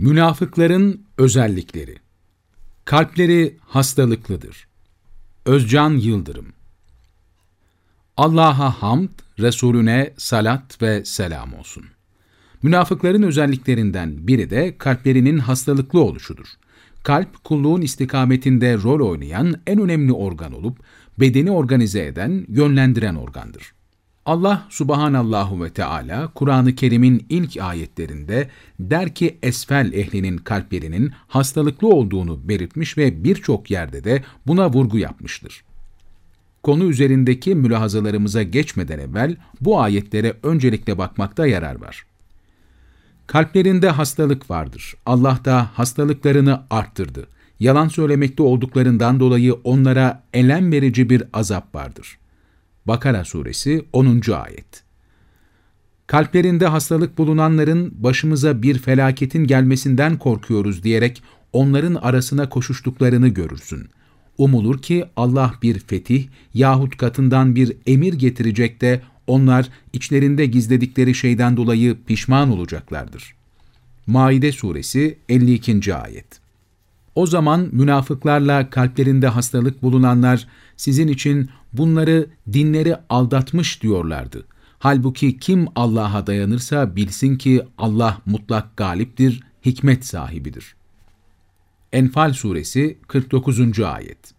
Münafıkların özellikleri Kalpleri hastalıklıdır. Özcan Yıldırım Allah'a hamd, Resulüne salat ve selam olsun. Münafıkların özelliklerinden biri de kalplerinin hastalıklı oluşudur. Kalp, kulluğun istikametinde rol oynayan en önemli organ olup, bedeni organize eden, yönlendiren organdır. Allah subhanallahu ve Teala Kur'an-ı Kerim'in ilk ayetlerinde der ki esfel ehlinin kalplerinin hastalıklı olduğunu belirtmiş ve birçok yerde de buna vurgu yapmıştır. Konu üzerindeki mülahazalarımıza geçmeden evvel bu ayetlere öncelikle bakmakta yarar var. Kalplerinde hastalık vardır. Allah da hastalıklarını arttırdı. Yalan söylemekte olduklarından dolayı onlara elem verici bir azap vardır. Bakara suresi 10. ayet. Kalplerinde hastalık bulunanların başımıza bir felaketin gelmesinden korkuyoruz diyerek onların arasına koşuştuklarını görürsün. Umulur ki Allah bir fetih yahut katından bir emir getirecek de onlar içlerinde gizledikleri şeyden dolayı pişman olacaklardır. Maide suresi 52. ayet. O zaman münafıklarla kalplerinde hastalık bulunanlar sizin için bunları dinleri aldatmış diyorlardı. Halbuki kim Allah'a dayanırsa bilsin ki Allah mutlak galiptir, hikmet sahibidir. Enfal suresi 49. ayet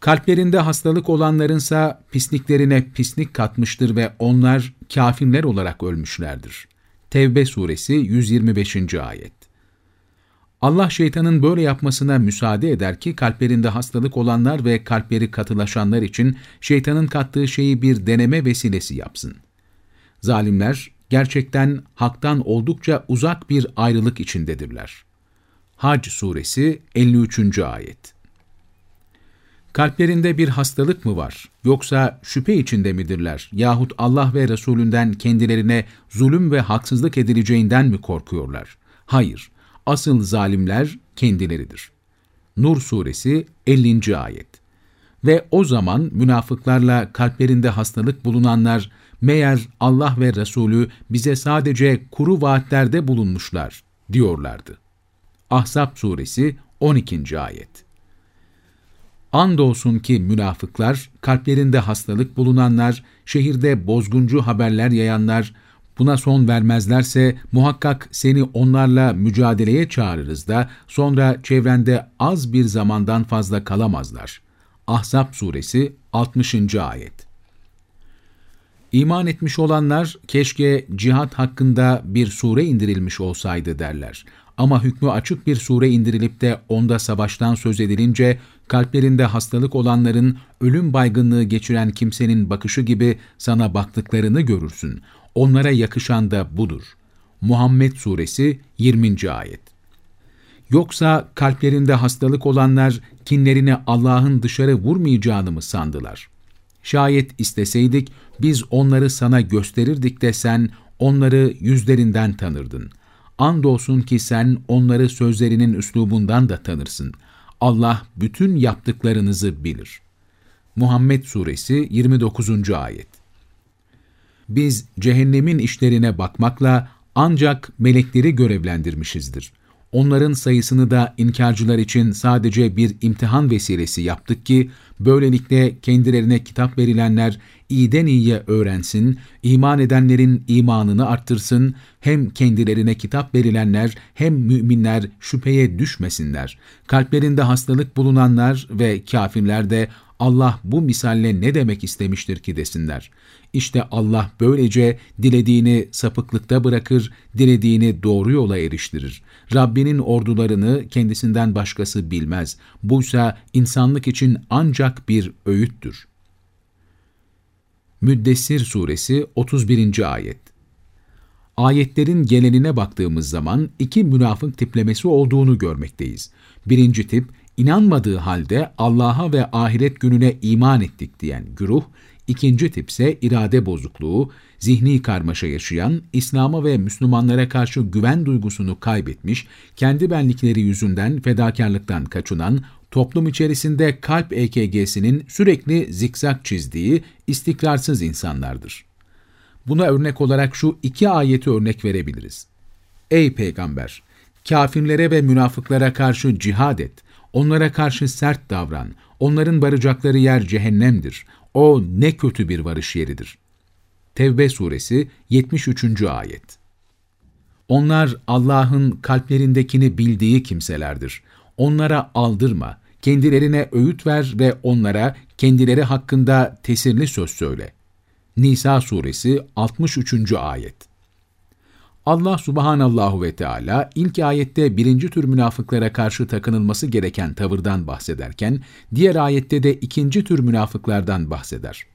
Kalplerinde hastalık olanlarınsa pisliklerine pislik katmıştır ve onlar kafirler olarak ölmüşlerdir. Tevbe suresi 125. ayet Allah şeytanın böyle yapmasına müsaade eder ki kalplerinde hastalık olanlar ve kalpleri katılaşanlar için şeytanın kattığı şeyi bir deneme vesilesi yapsın. Zalimler gerçekten haktan oldukça uzak bir ayrılık içindedirler. Hac suresi 53. ayet Kalplerinde bir hastalık mı var, yoksa şüphe içinde midirler yahut Allah ve Resulünden kendilerine zulüm ve haksızlık edileceğinden mi korkuyorlar? Hayır, asıl zalimler kendileridir. Nur Suresi 50. Ayet Ve o zaman münafıklarla kalplerinde hastalık bulunanlar, meğer Allah ve Resulü bize sadece kuru vaatlerde bulunmuşlar, diyorlardı. Ahzab Suresi 12. Ayet Andolsun ki münafıklar, kalplerinde hastalık bulunanlar, şehirde bozguncu haberler yayanlar, Buna son vermezlerse muhakkak seni onlarla mücadeleye çağırırız da sonra çevrende az bir zamandan fazla kalamazlar. Ahzab suresi 60. ayet İman etmiş olanlar keşke cihat hakkında bir sure indirilmiş olsaydı derler. Ama hükmü açık bir sure indirilip de onda savaştan söz edilince kalplerinde hastalık olanların ölüm baygınlığı geçiren kimsenin bakışı gibi sana baktıklarını görürsün. Onlara yakışan da budur. Muhammed Suresi 20. Ayet Yoksa kalplerinde hastalık olanlar kinlerini Allah'ın dışarı vurmayacağını mı sandılar? Şayet isteseydik biz onları sana gösterirdik de sen onları yüzlerinden tanırdın. Andolsun ki sen onları sözlerinin üslubundan da tanırsın. Allah bütün yaptıklarınızı bilir. Muhammed Suresi 29. Ayet biz cehennemin işlerine bakmakla ancak melekleri görevlendirmişizdir. Onların sayısını da inkarcılar için sadece bir imtihan vesilesi yaptık ki, böylelikle kendilerine kitap verilenler iyiden iyiye öğrensin, iman edenlerin imanını arttırsın, hem kendilerine kitap verilenler hem müminler şüpheye düşmesinler. Kalplerinde hastalık bulunanlar ve kafirler de Allah bu misalle ne demek istemiştir ki desinler. İşte Allah böylece dilediğini sapıklıkta bırakır, dilediğini doğru yola eriştirir. Rabbinin ordularını kendisinden başkası bilmez. Buysa insanlık için ancak bir öğüttür. Müddessir Suresi 31. Ayet Ayetlerin geneline baktığımız zaman iki münafık tiplemesi olduğunu görmekteyiz. Birinci tip, inanmadığı halde Allah'a ve ahiret gününe iman ettik diyen güruh, İkinci tip ise irade bozukluğu, zihni karmaşa yaşayan, İslam'a ve Müslümanlara karşı güven duygusunu kaybetmiş, kendi benlikleri yüzünden fedakarlıktan kaçınan, toplum içerisinde kalp EKG'sinin sürekli zikzak çizdiği istikrarsız insanlardır. Buna örnek olarak şu iki ayeti örnek verebiliriz. Ey peygamber! Kafirlere ve münafıklara karşı cihad et. Onlara karşı sert davran. Onların varacakları yer cehennemdir. O ne kötü bir varış yeridir. Tevbe suresi 73. ayet Onlar Allah'ın kalplerindekini bildiği kimselerdir. Onlara aldırma, kendilerine öğüt ver ve onlara kendileri hakkında tesirli söz söyle. Nisa suresi 63. ayet Allah subhanallahu ve Teala ilk ayette birinci tür münafıklara karşı takınılması gereken tavırdan bahsederken, diğer ayette de ikinci tür münafıklardan bahseder.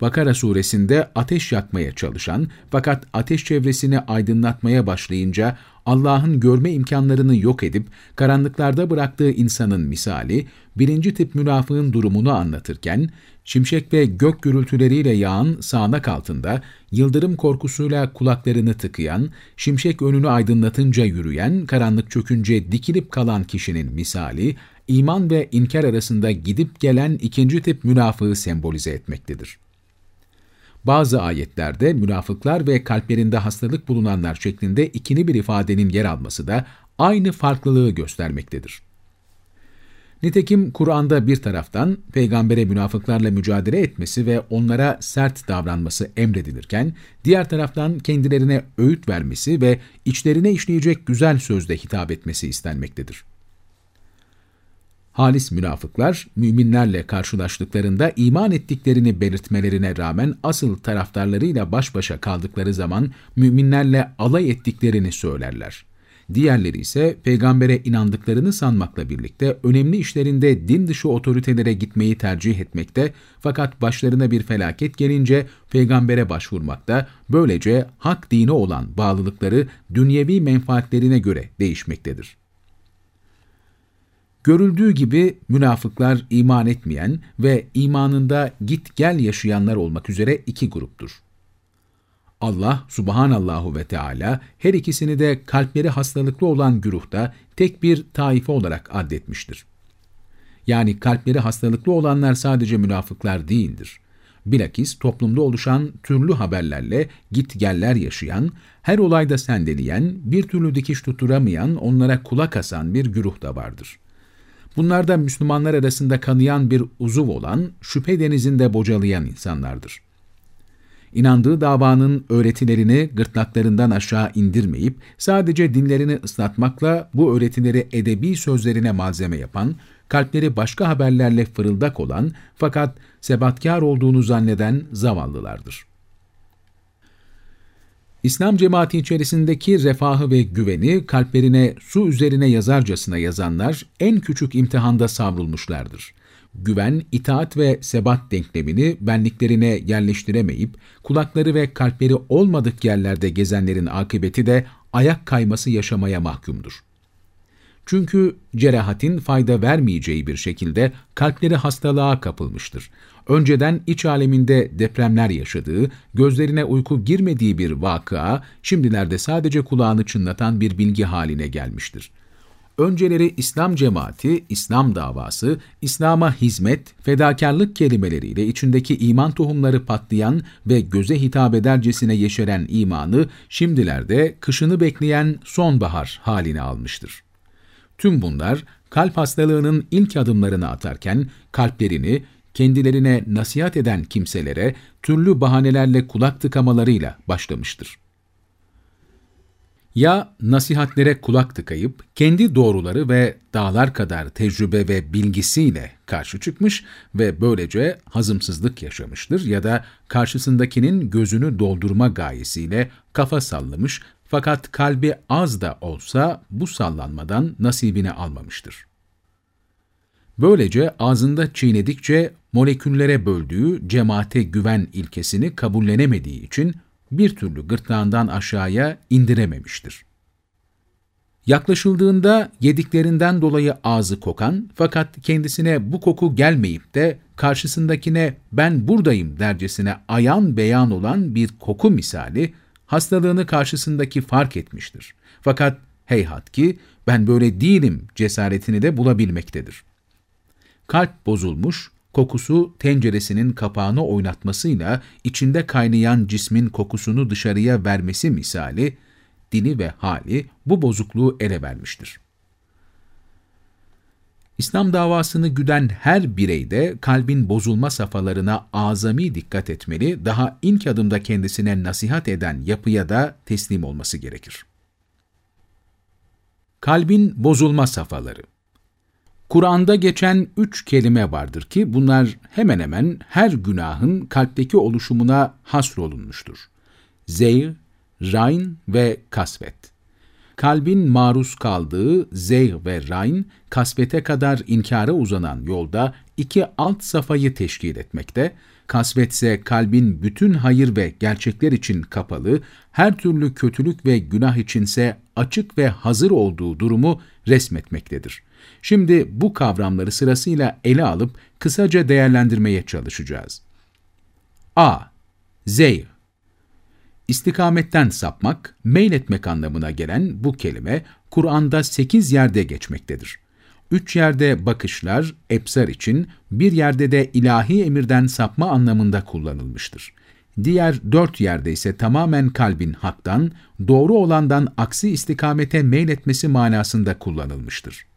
Bakara suresinde ateş yakmaya çalışan fakat ateş çevresini aydınlatmaya başlayınca Allah'ın görme imkanlarını yok edip karanlıklarda bıraktığı insanın misali, birinci tip münafığın durumunu anlatırken, şimşek ve gök gürültüleriyle yağan sağanak altında, yıldırım korkusuyla kulaklarını tıkayan, şimşek önünü aydınlatınca yürüyen, karanlık çökünce dikilip kalan kişinin misali, iman ve inkar arasında gidip gelen ikinci tip münafığı sembolize etmektedir. Bazı ayetlerde münafıklar ve kalplerinde hastalık bulunanlar şeklinde ikili bir ifadenin yer alması da aynı farklılığı göstermektedir. Nitekim Kur'an'da bir taraftan peygambere münafıklarla mücadele etmesi ve onlara sert davranması emredilirken, diğer taraftan kendilerine öğüt vermesi ve içlerine işleyecek güzel sözle hitap etmesi istenmektedir. Halis münafıklar, müminlerle karşılaştıklarında iman ettiklerini belirtmelerine rağmen asıl taraftarlarıyla baş başa kaldıkları zaman müminlerle alay ettiklerini söylerler. Diğerleri ise peygambere inandıklarını sanmakla birlikte önemli işlerinde din dışı otoritelere gitmeyi tercih etmekte fakat başlarına bir felaket gelince peygambere başvurmakta, böylece hak dini olan bağlılıkları dünyevi menfaatlerine göre değişmektedir. Görüldüğü gibi münafıklar iman etmeyen ve imanında git gel yaşayanlar olmak üzere iki gruptur. Allah subhanallahu ve Teala her ikisini de kalpleri hastalıklı olan güruhta tek bir taife olarak addetmiştir. Yani kalpleri hastalıklı olanlar sadece münafıklar değildir. Bilakis toplumda oluşan türlü haberlerle git geller yaşayan, her olayda sendeleyen, bir türlü dikiş tutturamayan, onlara kulak asan bir güruh da vardır.'' Bunlar da Müslümanlar arasında kanayan bir uzuv olan, şüphe denizinde bocalayan insanlardır. İnandığı davanın öğretilerini gırtlaklarından aşağı indirmeyip, sadece dinlerini ıslatmakla bu öğretileri edebi sözlerine malzeme yapan, kalpleri başka haberlerle fırıldak olan fakat sebatkar olduğunu zanneden zavallılardır. İslam cemaati içerisindeki refahı ve güveni kalplerine su üzerine yazarcasına yazanlar en küçük imtihanda savrulmuşlardır. Güven, itaat ve sebat denklemini benliklerine yerleştiremeyip, kulakları ve kalpleri olmadık yerlerde gezenlerin akıbeti de ayak kayması yaşamaya mahkumdur. Çünkü cerahatin fayda vermeyeceği bir şekilde kalpleri hastalığa kapılmıştır. Önceden iç aleminde depremler yaşadığı, gözlerine uyku girmediği bir vakıa, şimdilerde sadece kulağını çınlatan bir bilgi haline gelmiştir. Önceleri İslam cemaati, İslam davası, İslam'a hizmet, fedakarlık kelimeleriyle içindeki iman tohumları patlayan ve göze hitap edercesine yeşeren imanı, şimdilerde kışını bekleyen sonbahar haline almıştır. Tüm bunlar kalp hastalığının ilk adımlarını atarken kalplerini kendilerine nasihat eden kimselere türlü bahanelerle kulak tıkamalarıyla başlamıştır. Ya nasihatlere kulak tıkayıp kendi doğruları ve dağlar kadar tecrübe ve bilgisiyle karşı çıkmış ve böylece hazımsızlık yaşamıştır ya da karşısındakinin gözünü doldurma gayesiyle kafa sallamış fakat kalbi az da olsa bu sallanmadan nasibini almamıştır. Böylece ağzında çiğnedikçe moleküllere böldüğü cemaate güven ilkesini kabullenemediği için bir türlü gırtlağından aşağıya indirememiştir. Yaklaşıldığında yediklerinden dolayı ağzı kokan fakat kendisine bu koku gelmeyip de karşısındakine ben buradayım dercesine ayan beyan olan bir koku misali hastalığını karşısındaki fark etmiştir. Fakat heyhat ki ben böyle değilim cesaretini de bulabilmektedir. Kalp bozulmuş, kokusu tenceresinin kapağını oynatmasıyla içinde kaynayan cismin kokusunu dışarıya vermesi misali, dili ve hali bu bozukluğu ele vermiştir. İslam davasını güden her bireyde kalbin bozulma safhalarına azami dikkat etmeli, daha ilk adımda kendisine nasihat eden yapıya da teslim olması gerekir. Kalbin bozulma safhaları Kur'an'da geçen üç kelime vardır ki bunlar hemen hemen her günahın kalpteki oluşumuna hasrolunmuştur. Zeyr, Rayn ve Kasvet. Kalbin maruz kaldığı zeyh ve rayn, kasvete kadar inkara uzanan yolda iki alt safayı teşkil etmekte, kasvetse kalbin bütün hayır ve gerçekler için kapalı, her türlü kötülük ve günah içinse açık ve hazır olduğu durumu resmetmektedir. Şimdi bu kavramları sırasıyla ele alıp kısaca değerlendirmeye çalışacağız. A. Zeyh İstikametten sapmak, meyletmek anlamına gelen bu kelime Kur'an'da sekiz yerde geçmektedir. Üç yerde bakışlar, ebsar için, bir yerde de ilahi emirden sapma anlamında kullanılmıştır. Diğer dört yerde ise tamamen kalbin haktan, doğru olandan aksi istikamete meyletmesi manasında kullanılmıştır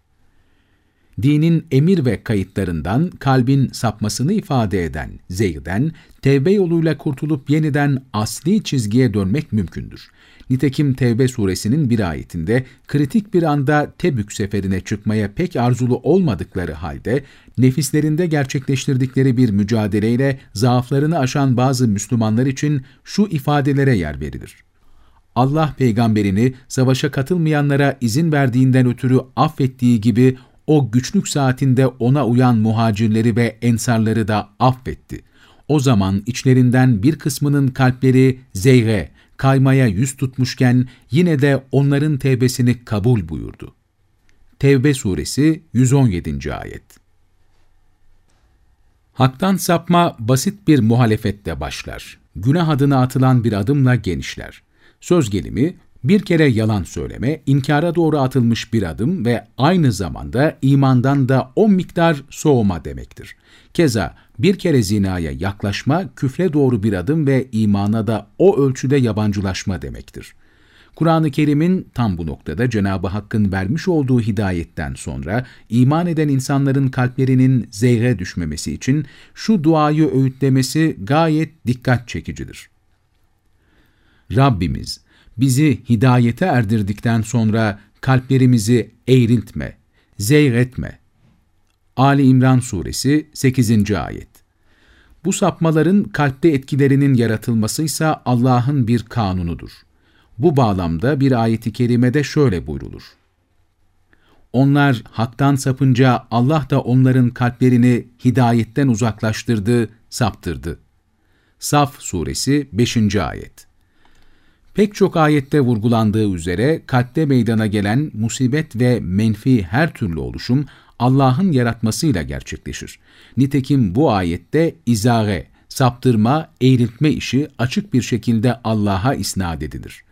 dinin emir ve kayıtlarından kalbin sapmasını ifade eden zeyden, tevbe yoluyla kurtulup yeniden asli çizgiye dönmek mümkündür. Nitekim Tevbe suresinin bir ayetinde kritik bir anda Tebük seferine çıkmaya pek arzulu olmadıkları halde nefislerinde gerçekleştirdikleri bir mücadeleyle zaaflarını aşan bazı Müslümanlar için şu ifadelere yer verilir. Allah peygamberini savaşa katılmayanlara izin verdiğinden ötürü affettiği gibi o güçlük saatinde ona uyan muhacirleri ve ensarları da affetti. O zaman içlerinden bir kısmının kalpleri zeyre, kaymaya yüz tutmuşken yine de onların tevbesini kabul buyurdu. Tevbe suresi 117. ayet Haktan sapma basit bir muhalefette başlar. Günah adına atılan bir adımla genişler. Söz gelimi, bir kere yalan söyleme, inkara doğru atılmış bir adım ve aynı zamanda imandan da o miktar soğuma demektir. Keza bir kere zinaya yaklaşma, küfre doğru bir adım ve imana da o ölçüde yabancılaşma demektir. Kur'an-ı Kerim'in tam bu noktada Cenab-ı Hakk'ın vermiş olduğu hidayetten sonra iman eden insanların kalplerinin zehre düşmemesi için şu duayı öğütlemesi gayet dikkat çekicidir. Rabbimiz, bizi hidayete erdirdikten sonra kalplerimizi eğriltme, zeyretme. Ali İmran Suresi 8. Ayet Bu sapmaların kalpte etkilerinin yaratılması ise Allah'ın bir kanunudur. Bu bağlamda bir ayeti kerimede şöyle buyrulur. Onlar haktan sapınca Allah da onların kalplerini hidayetten uzaklaştırdı, saptırdı. Saf Suresi 5. Ayet Pek çok ayette vurgulandığı üzere kalpte meydana gelen musibet ve menfi her türlü oluşum Allah'ın yaratmasıyla gerçekleşir. Nitekim bu ayette izare, saptırma, eğriltme işi açık bir şekilde Allah'a isnat edilir.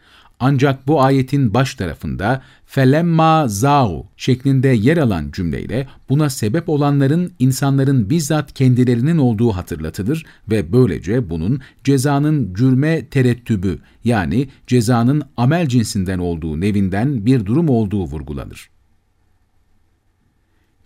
Ancak bu ayetin baş tarafında felemma zau şeklinde yer alan cümleyle buna sebep olanların insanların bizzat kendilerinin olduğu hatırlatılır ve böylece bunun cezanın cürme terettübü yani cezanın amel cinsinden olduğu nevinden bir durum olduğu vurgulanır.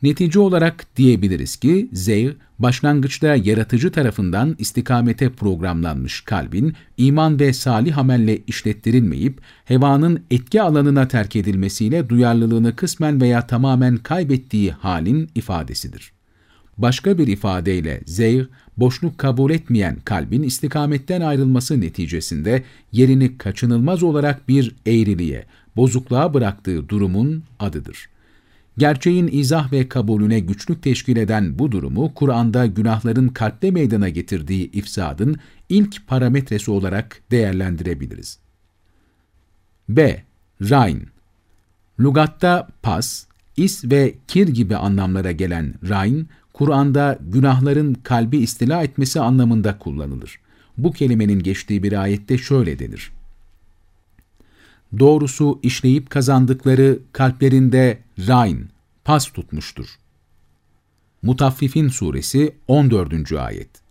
Netice olarak diyebiliriz ki zeyr, başlangıçta yaratıcı tarafından istikamete programlanmış kalbin, iman ve salih amelle işlettirilmeyip, hevanın etki alanına terk edilmesiyle duyarlılığını kısmen veya tamamen kaybettiği halin ifadesidir. Başka bir ifadeyle zeyr, boşluk kabul etmeyen kalbin istikametten ayrılması neticesinde yerini kaçınılmaz olarak bir eğriliğe, bozukluğa bıraktığı durumun adıdır. Gerçeğin izah ve kabulüne güçlük teşkil eden bu durumu Kur'an'da günahların kalpte meydana getirdiği ifsadın ilk parametresi olarak değerlendirebiliriz. B. Rain Lugatta pas, is ve kir gibi anlamlara gelen rain, Kur'an'da günahların kalbi istila etmesi anlamında kullanılır. Bu kelimenin geçtiği bir ayette şöyle denir doğrusu işleyip kazandıkları kalplerinde rayn, pas tutmuştur. Mutaffifin Suresi 14. Ayet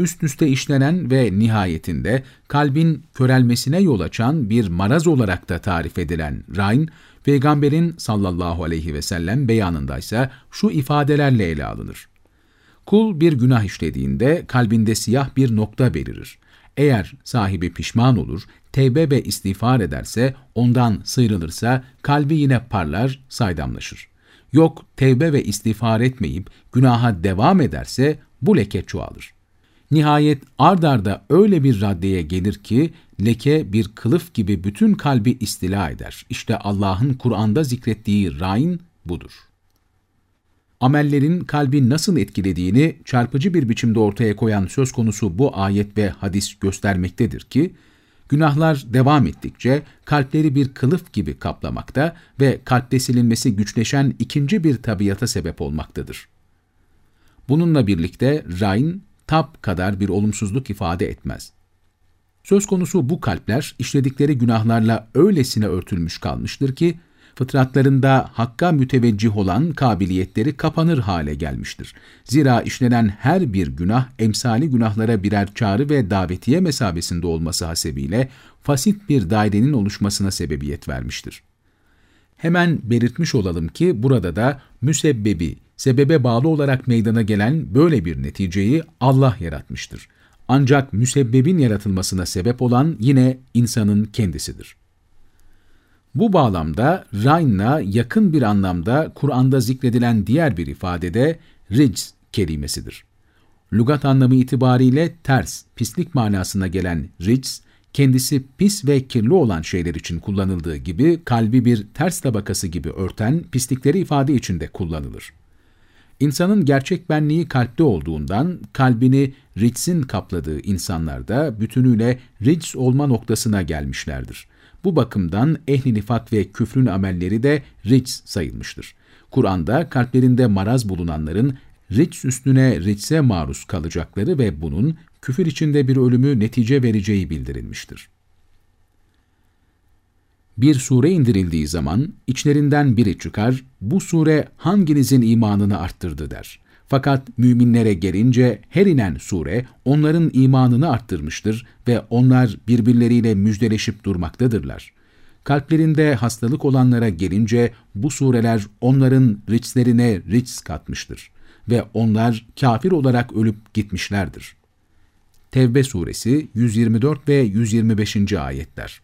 üst üste işlenen ve nihayetinde kalbin körelmesine yol açan bir maraz olarak da tarif edilen rayn, Peygamberin sallallahu aleyhi ve sellem beyanındaysa şu ifadelerle ele alınır. Kul bir günah işlediğinde kalbinde siyah bir nokta belirir. Eğer sahibi pişman olur, tevbe ve istiğfar ederse, ondan sıyrılırsa kalbi yine parlar, saydamlaşır. Yok tevbe ve istiğfar etmeyip günaha devam ederse bu leke çoğalır. Nihayet ard arda öyle bir raddeye gelir ki leke bir kılıf gibi bütün kalbi istila eder. İşte Allah'ın Kur'an'da zikrettiği rain budur. Amellerin kalbi nasıl etkilediğini çarpıcı bir biçimde ortaya koyan söz konusu bu ayet ve hadis göstermektedir ki, günahlar devam ettikçe kalpleri bir kılıf gibi kaplamakta ve kalpte silinmesi güçleşen ikinci bir tabiata sebep olmaktadır. Bununla birlikte rain, tap kadar bir olumsuzluk ifade etmez. Söz konusu bu kalpler işledikleri günahlarla öylesine örtülmüş kalmıştır ki, fıtratlarında hakka müteveccih olan kabiliyetleri kapanır hale gelmiştir. Zira işlenen her bir günah emsali günahlara birer çağrı ve davetiye mesabesinde olması hasebiyle fasit bir dairenin oluşmasına sebebiyet vermiştir. Hemen belirtmiş olalım ki burada da müsebbebi, sebebe bağlı olarak meydana gelen böyle bir neticeyi Allah yaratmıştır. Ancak müsebbebin yaratılmasına sebep olan yine insanın kendisidir. Bu bağlamda Rain'la yakın bir anlamda Kur'an'da zikredilen diğer bir ifadede rics kelimesidir. Lugat anlamı itibariyle ters, pislik manasına gelen rics, kendisi pis ve kirli olan şeyler için kullanıldığı gibi kalbi bir ters tabakası gibi örten pislikleri ifade içinde kullanılır. İnsanın gerçek benliği kalpte olduğundan kalbini ritsin kapladığı insanlar da bütünüyle rits olma noktasına gelmişlerdir. Bu bakımdan ehli nifak ve küfrün amelleri de rics sayılmıştır. Kur'an'da kalplerinde maraz bulunanların rics üstüne ricse maruz kalacakları ve bunun küfür içinde bir ölümü netice vereceği bildirilmiştir. Bir sure indirildiği zaman içlerinden biri çıkar, bu sure hanginizin imanını arttırdı der. Fakat müminlere gelince her inen sure onların imanını arttırmıştır ve onlar birbirleriyle müjdeleşip durmaktadırlar. Kalplerinde hastalık olanlara gelince bu sureler onların riçlerine riç katmıştır ve onlar kafir olarak ölüp gitmişlerdir. Tevbe suresi 124 ve 125. ayetler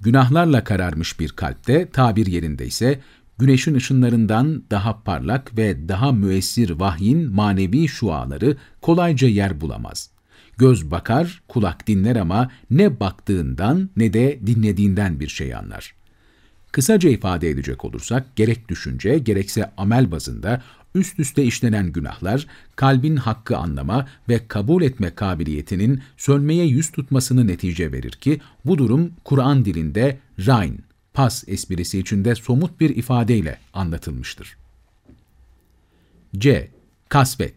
Günahlarla kararmış bir kalpte, tabir yerinde ise güneşin ışınlarından daha parlak ve daha müessir vahyin manevi şuaları kolayca yer bulamaz. Göz bakar, kulak dinler ama ne baktığından ne de dinlediğinden bir şey anlar. Kısaca ifade edecek olursak, gerek düşünce gerekse amel bazında üst üste işlenen günahlar, kalbin hakkı anlama ve kabul etme kabiliyetinin sönmeye yüz tutmasını netice verir ki, bu durum Kur'an dilinde rain, pas esprisi içinde somut bir ifadeyle anlatılmıştır. C. Kasvet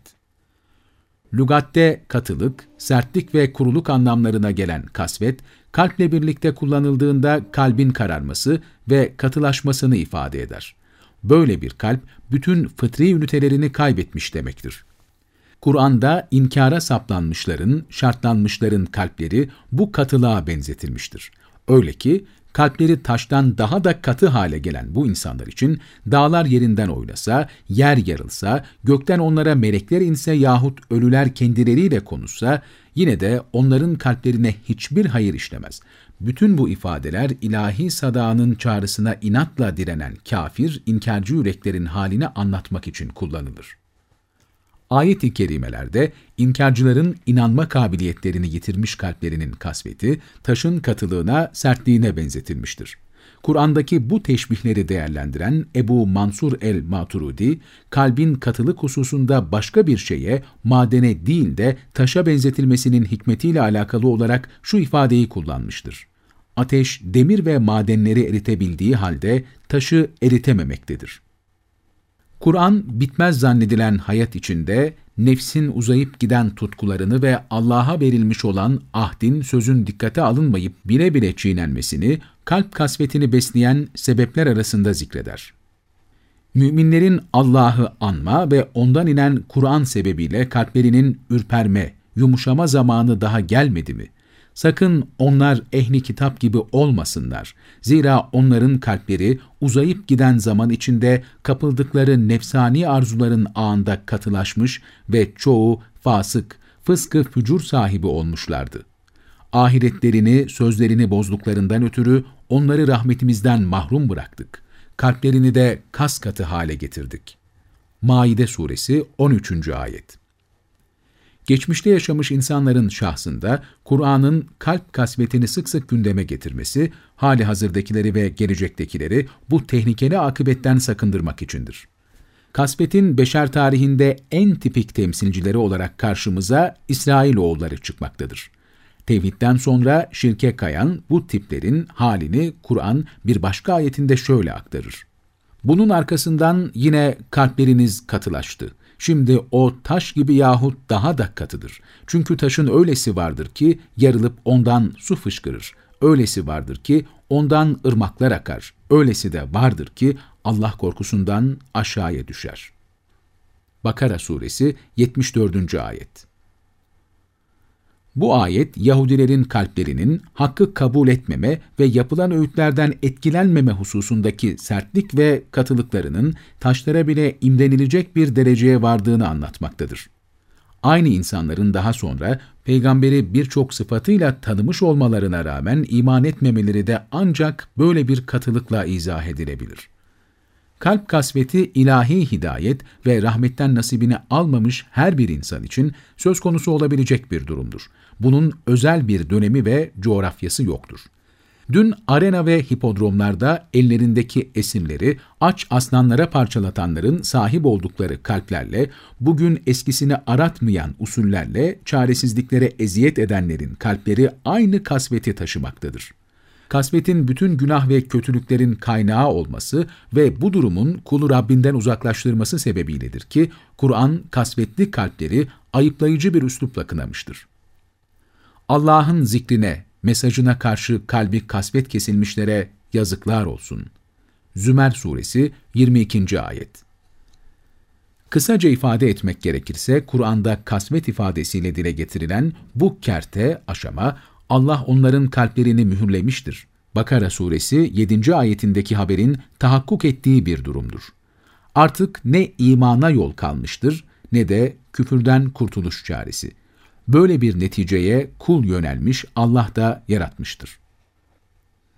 Lugatte katılık, sertlik ve kuruluk anlamlarına gelen kasvet, kalple birlikte kullanıldığında kalbin kararması ve katılaşmasını ifade eder. Böyle bir kalp, bütün fıtri ünitelerini kaybetmiş demektir. Kur'an'da inkara saplanmışların, şartlanmışların kalpleri bu katılığa benzetilmiştir. Öyle ki kalpleri taştan daha da katı hale gelen bu insanlar için dağlar yerinden oynasa, yer yarılsa, gökten onlara melekler inse yahut ölüler kendileriyle konuşsa, yine de onların kalplerine hiçbir hayır işlemez. Bütün bu ifadeler ilahi sadağının çağrısına inatla direnen kafir, inkarcı yüreklerin halini anlatmak için kullanılır. Ayet-i kerimelerde inkarcıların inanma kabiliyetlerini yitirmiş kalplerinin kasveti, taşın katılığına, sertliğine benzetilmiştir. Kur'an'daki bu teşbihleri değerlendiren Ebu Mansur el-Maturudi, kalbin katılık hususunda başka bir şeye, madene değil de taşa benzetilmesinin hikmetiyle alakalı olarak şu ifadeyi kullanmıştır. Ateş, demir ve madenleri eritebildiği halde taşı eritememektedir. Kur'an, bitmez zannedilen hayat içinde nefsin uzayıp giden tutkularını ve Allah'a verilmiş olan ahdin, sözün dikkate alınmayıp bile bile çiğnenmesini, kalp kasvetini besleyen sebepler arasında zikreder. Müminlerin Allah'ı anma ve ondan inen Kur'an sebebiyle kalplerinin ürperme, yumuşama zamanı daha gelmedi mi? Sakın onlar ehli kitap gibi olmasınlar. Zira onların kalpleri uzayıp giden zaman içinde kapıldıkları nefsani arzuların ağında katılaşmış ve çoğu fasık, fıskı fücur sahibi olmuşlardı. Ahiretlerini, sözlerini bozduklarından ötürü onları rahmetimizden mahrum bıraktık. Kalplerini de kas katı hale getirdik. Maide Suresi 13. Ayet Geçmişte yaşamış insanların şahsında Kur'an'ın kalp kasvetini sık sık gündeme getirmesi, hali hazırdakileri ve gelecektekileri bu tehlikeli akıbetten sakındırmak içindir. Kasvetin beşer tarihinde en tipik temsilcileri olarak karşımıza İsrailoğulları çıkmaktadır. Tevhidden sonra şirke kayan bu tiplerin halini Kur'an bir başka ayetinde şöyle aktarır. Bunun arkasından yine kalpleriniz katılaştı. Şimdi o taş gibi yahut daha da katıdır. Çünkü taşın öylesi vardır ki yarılıp ondan su fışkırır. Öylesi vardır ki ondan ırmaklar akar. Öylesi de vardır ki Allah korkusundan aşağıya düşer. Bakara Suresi 74. Ayet bu ayet Yahudilerin kalplerinin hakkı kabul etmeme ve yapılan öğütlerden etkilenmeme hususundaki sertlik ve katılıklarının taşlara bile imrenilecek bir dereceye vardığını anlatmaktadır. Aynı insanların daha sonra peygamberi birçok sıfatıyla tanımış olmalarına rağmen iman etmemeleri de ancak böyle bir katılıkla izah edilebilir. Kalp kasveti ilahi hidayet ve rahmetten nasibini almamış her bir insan için söz konusu olabilecek bir durumdur. Bunun özel bir dönemi ve coğrafyası yoktur. Dün arena ve hipodromlarda ellerindeki esimleri aç aslanlara parçalatanların sahip oldukları kalplerle, bugün eskisini aratmayan usullerle çaresizliklere eziyet edenlerin kalpleri aynı kasveti taşımaktadır kasvetin bütün günah ve kötülüklerin kaynağı olması ve bu durumun kulu Rabbinden uzaklaştırması sebebiyledir ki, Kur'an kasvetli kalpleri ayıplayıcı bir üslupla kınamıştır. Allah'ın zikrine, mesajına karşı kalbi kasvet kesilmişlere yazıklar olsun. Zümer Suresi 22. Ayet Kısaca ifade etmek gerekirse, Kur'an'da kasvet ifadesiyle dile getirilen bu kerte, aşama, Allah onların kalplerini mühürlemiştir. Bakara suresi 7. ayetindeki haberin tahakkuk ettiği bir durumdur. Artık ne imana yol kalmıştır ne de küfürden kurtuluş çaresi. Böyle bir neticeye kul yönelmiş Allah da yaratmıştır.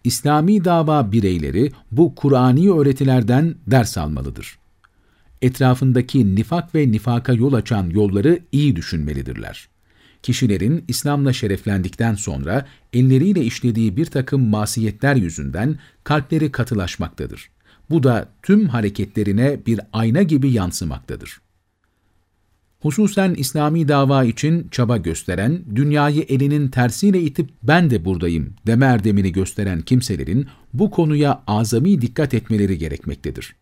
İslami dava bireyleri bu Kur'ani öğretilerden ders almalıdır. Etrafındaki nifak ve nifaka yol açan yolları iyi düşünmelidirler kişilerin İslam'la şereflendikten sonra elleriyle işlediği bir takım masiyetler yüzünden kalpleri katılaşmaktadır. Bu da tüm hareketlerine bir ayna gibi yansımaktadır. Hususen İslami dava için çaba gösteren, dünyayı elinin tersiyle itip ben de buradayım deme erdemini gösteren kimselerin bu konuya azami dikkat etmeleri gerekmektedir.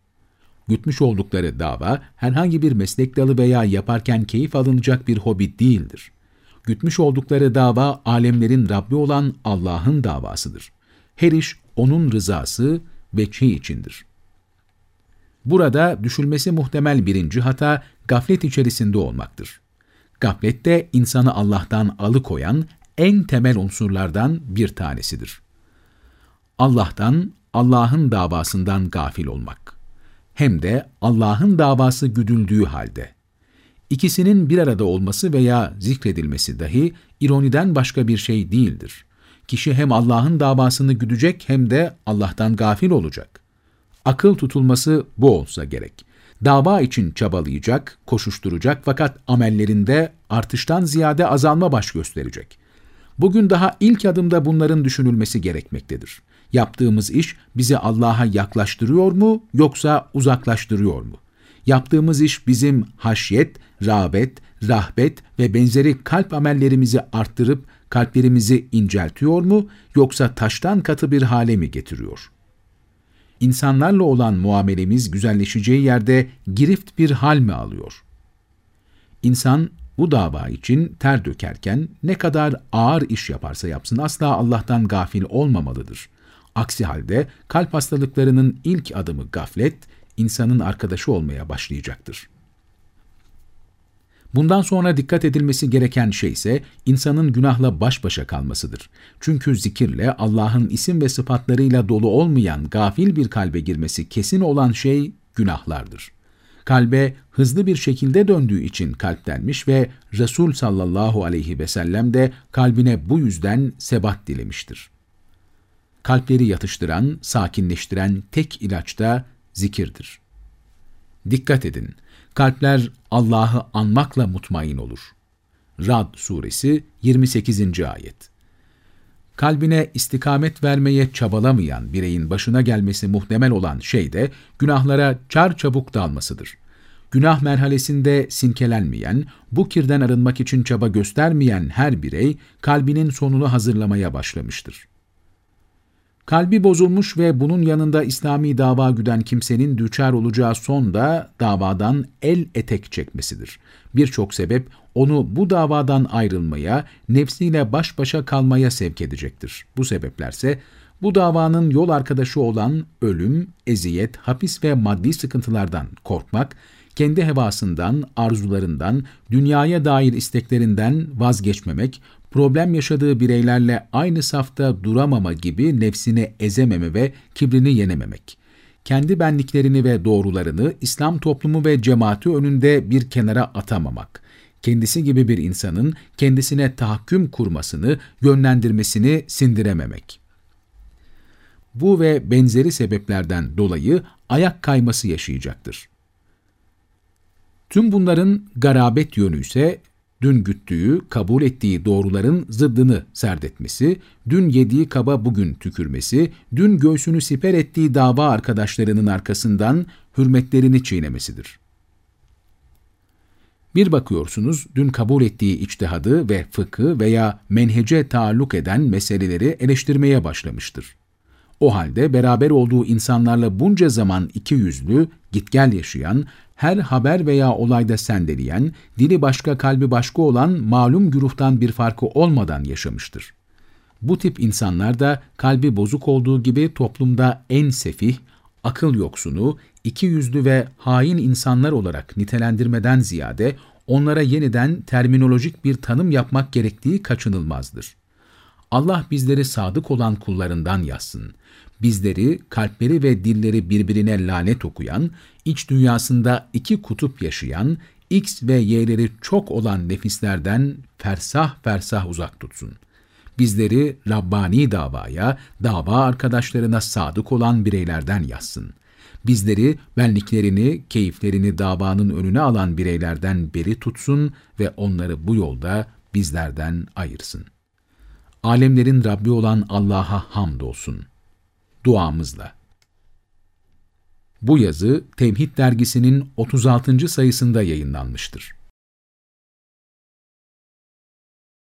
Gütmüş oldukları dava herhangi bir meslek dalı veya yaparken keyif alınacak bir hobi değildir gütmüş oldukları dava alemlerin Rabbi olan Allah'ın davasıdır. Her iş O'nun rızası ve çiğ içindir. Burada düşülmesi muhtemel birinci hata gaflet içerisinde olmaktır. Gaflet de insanı Allah'tan alıkoyan en temel unsurlardan bir tanesidir. Allah'tan, Allah'ın davasından gafil olmak. Hem de Allah'ın davası güdüldüğü halde. İkisinin bir arada olması veya zikredilmesi dahi ironiden başka bir şey değildir. Kişi hem Allah'ın davasını güdecek hem de Allah'tan gafil olacak. Akıl tutulması bu olsa gerek. Dava için çabalayacak, koşuşturacak fakat amellerinde artıştan ziyade azalma baş gösterecek. Bugün daha ilk adımda bunların düşünülmesi gerekmektedir. Yaptığımız iş bizi Allah'a yaklaştırıyor mu yoksa uzaklaştırıyor mu? Yaptığımız iş bizim haşyet, rağbet, rahbet ve benzeri kalp amellerimizi arttırıp kalplerimizi inceltiyor mu yoksa taştan katı bir hale mi getiriyor? İnsanlarla olan muamelemiz güzelleşeceği yerde girift bir hal mi alıyor? İnsan bu dava için ter dökerken ne kadar ağır iş yaparsa yapsın asla Allah'tan gafil olmamalıdır. Aksi halde kalp hastalıklarının ilk adımı gaflet, insanın arkadaşı olmaya başlayacaktır. Bundan sonra dikkat edilmesi gereken şey ise insanın günahla baş başa kalmasıdır. Çünkü zikirle Allah'ın isim ve sıfatlarıyla dolu olmayan gafil bir kalbe girmesi kesin olan şey günahlardır. Kalbe hızlı bir şekilde döndüğü için kalp denmiş ve Resul sallallahu aleyhi ve sellem de kalbine bu yüzden sebat dilemiştir. Kalpleri yatıştıran, sakinleştiren tek ilaç da zikirdir. Dikkat edin! Kalpler Allah'ı anmakla mutmain olur. Rad suresi 28. ayet. Kalbine istikamet vermeye çabalamayan bireyin başına gelmesi muhtemel olan şey de günahlara çar çabuk dalmasıdır. Günah merhalesinde sinkelenmeyen, bu kirden arınmak için çaba göstermeyen her birey kalbinin sonunu hazırlamaya başlamıştır. Kalbi bozulmuş ve bunun yanında İslami dava güden kimsenin düçar olacağı son da davadan el etek çekmesidir. Birçok sebep onu bu davadan ayrılmaya, nefsiyle baş başa kalmaya sevk edecektir. Bu sebeplerse bu davanın yol arkadaşı olan ölüm, eziyet, hapis ve maddi sıkıntılardan korkmak, kendi hevasından, arzularından, dünyaya dair isteklerinden vazgeçmemek, problem yaşadığı bireylerle aynı safta duramama gibi nefsini ezememe ve kibrini yenememek. Kendi benliklerini ve doğrularını İslam toplumu ve cemaati önünde bir kenara atamamak. Kendisi gibi bir insanın kendisine tahakküm kurmasını, yönlendirmesini sindirememek. Bu ve benzeri sebeplerden dolayı ayak kayması yaşayacaktır. Tüm bunların garabet yönü ise dün güttüğü, kabul ettiği doğruların zıddını serdetmesi, dün yediği kaba bugün tükürmesi, dün göğsünü siper ettiği dava arkadaşlarının arkasından hürmetlerini çiğnemesidir. Bir bakıyorsunuz, dün kabul ettiği içtihadı ve fıkı veya menhece taalluk eden meseleleri eleştirmeye başlamıştır. O halde beraber olduğu insanlarla bunca zaman iki yüzlü, git gel yaşayan, her haber veya olayda sendeleyen, dili başka kalbi başka olan malum güruhtan bir farkı olmadan yaşamıştır. Bu tip insanlar da kalbi bozuk olduğu gibi toplumda en sefih, akıl yoksunu, iki yüzlü ve hain insanlar olarak nitelendirmeden ziyade onlara yeniden terminolojik bir tanım yapmak gerektiği kaçınılmazdır. Allah bizleri sadık olan kullarından yazsın. Bizleri, kalpleri ve dilleri birbirine lanet okuyan, iç dünyasında iki kutup yaşayan, X ve Y'leri çok olan nefislerden fersah fersah uzak tutsun. Bizleri Rabbani davaya, dava arkadaşlarına sadık olan bireylerden yazsın. Bizleri benliklerini, keyiflerini davanın önüne alan bireylerden beri tutsun ve onları bu yolda bizlerden ayırsın. Alemlerin Rabbi olan Allah'a hamdolsun. Duamızla. Bu yazı Temhid dergisinin 36. sayısında yayınlanmıştır.